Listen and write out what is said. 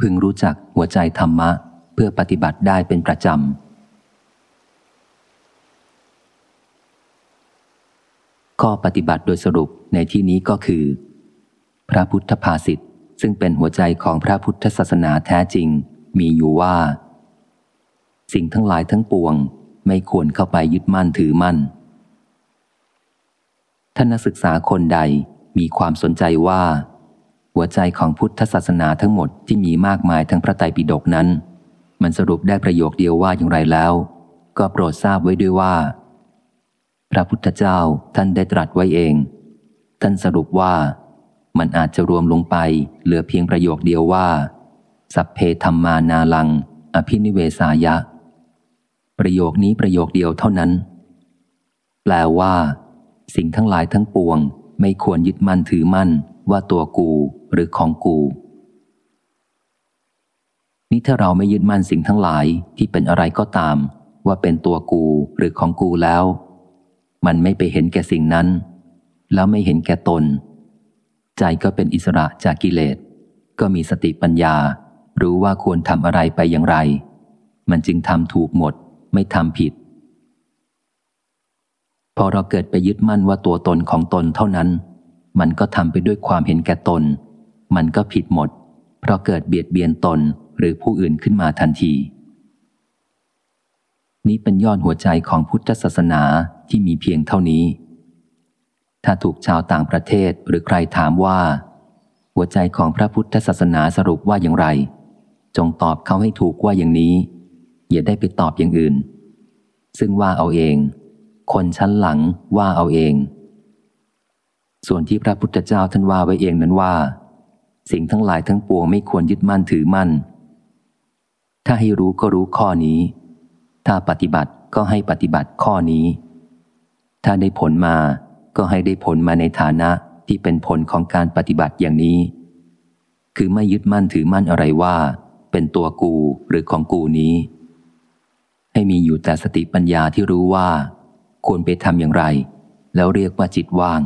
พึงรู้จักหัวใจธรรมะ เพื่อปฏิบัติได้เป็นประจำ ข้อปฏิบัติโดยสรุปในที่นี้ก็คือ พระพุทธภาษิตซึ่งเป็นหัวใจของพระพุทธศาสนาแท้จริง มีอยู่ว่า สิ่งทั้งหลายทั้งปวงไม่ควรเข้าไปยึดมั่นถือมั่นท่านนักศึกษาคนใดมีความสนใจว่า หัวใจของพุทธศาสนาทั้งหมดที่มีมากมายทั้งพระไตรปิฎกนั้น มันสรุปได้ประโยคเดียวว่าอย่างไรแล้ว ก็โปรดทราบไว้ด้วยว่า พระพุทธเจ้าท่านได้ตรัสไว้เอง ท่านสรุปว่า มันอาจจะรวมลงไปเหลือเพียงประโยคเดียวว่า สัพเพธรรมานาลัง อภินิเวสายะ ประโยคนี้ประโยคเดียวเท่านั้น แปลว่า สิ่งทั้งหลายทั้งปวง ไม่ควรยึดมั่นถือมั่นว่าตัวกู หรือของกู นี่ถ้าเราไม่ยึดมั่นสิ่งทั้งหลายที่เป็นอะไรก็ตาม ว่าเป็นตัวกูหรือของกูแล้ว มันไม่ไปเห็นแก่สิ่งนั้น แล้วไม่เห็นแก่ตน ใจก็เป็นอิสระจากกิเลส ก็มีสติปัญญา รู้ว่าควรทำอะไรไปอย่างไร มันจึงทำถูกหมด ไม่ทำผิดพอเราเกิดไปยึดมั่นว่าตัวตนของตนเท่านั้น มันก็ทำไปด้วยความเห็นแก่ตน มันก็ผิดหมด เพราะเกิดเบียดเบียนตนหรือผู้อื่นขึ้นมาทันที นี้เป็นยอดหัวใจของพุทธศาสนาที่มีเพียงเท่านี้ ถ้าถูกชาวต่างประเทศหรือใครถามว่า หัวใจของพระพุทธศาสนาสรุปว่าอย่างไร จงตอบเขาให้ถูกว่าอย่างนี้ อย่าได้ไปตอบอย่างอื่น ซึ่งว่าเอาเอง คนชั้นหลังว่าเอาเองส่วนที่พระพุทธเจ้าท่านว่าไว้เองนั้นว่า สิ่งทั้งหลายทั้งปวงไม่ควรยึดมั่นถือมั่น ถ้าให้รู้ก็รู้ข้อนี้ ถ้าปฏิบัติก็ให้ปฏิบัติข้อนี้ ถ้าได้ผลมาก็ให้ได้ผลมาในฐานะที่เป็นผลของการปฏิบัติอย่างนี้ คือไม่ยึดมั่นถือมั่นอะไรว่า เป็นตัวกูหรือของกูนี้ ให้มีอยู่แต่สติปัญญาที่รู้ว่า ควรไปทำอย่างไร แล้วเรียกว่าจิตว่าง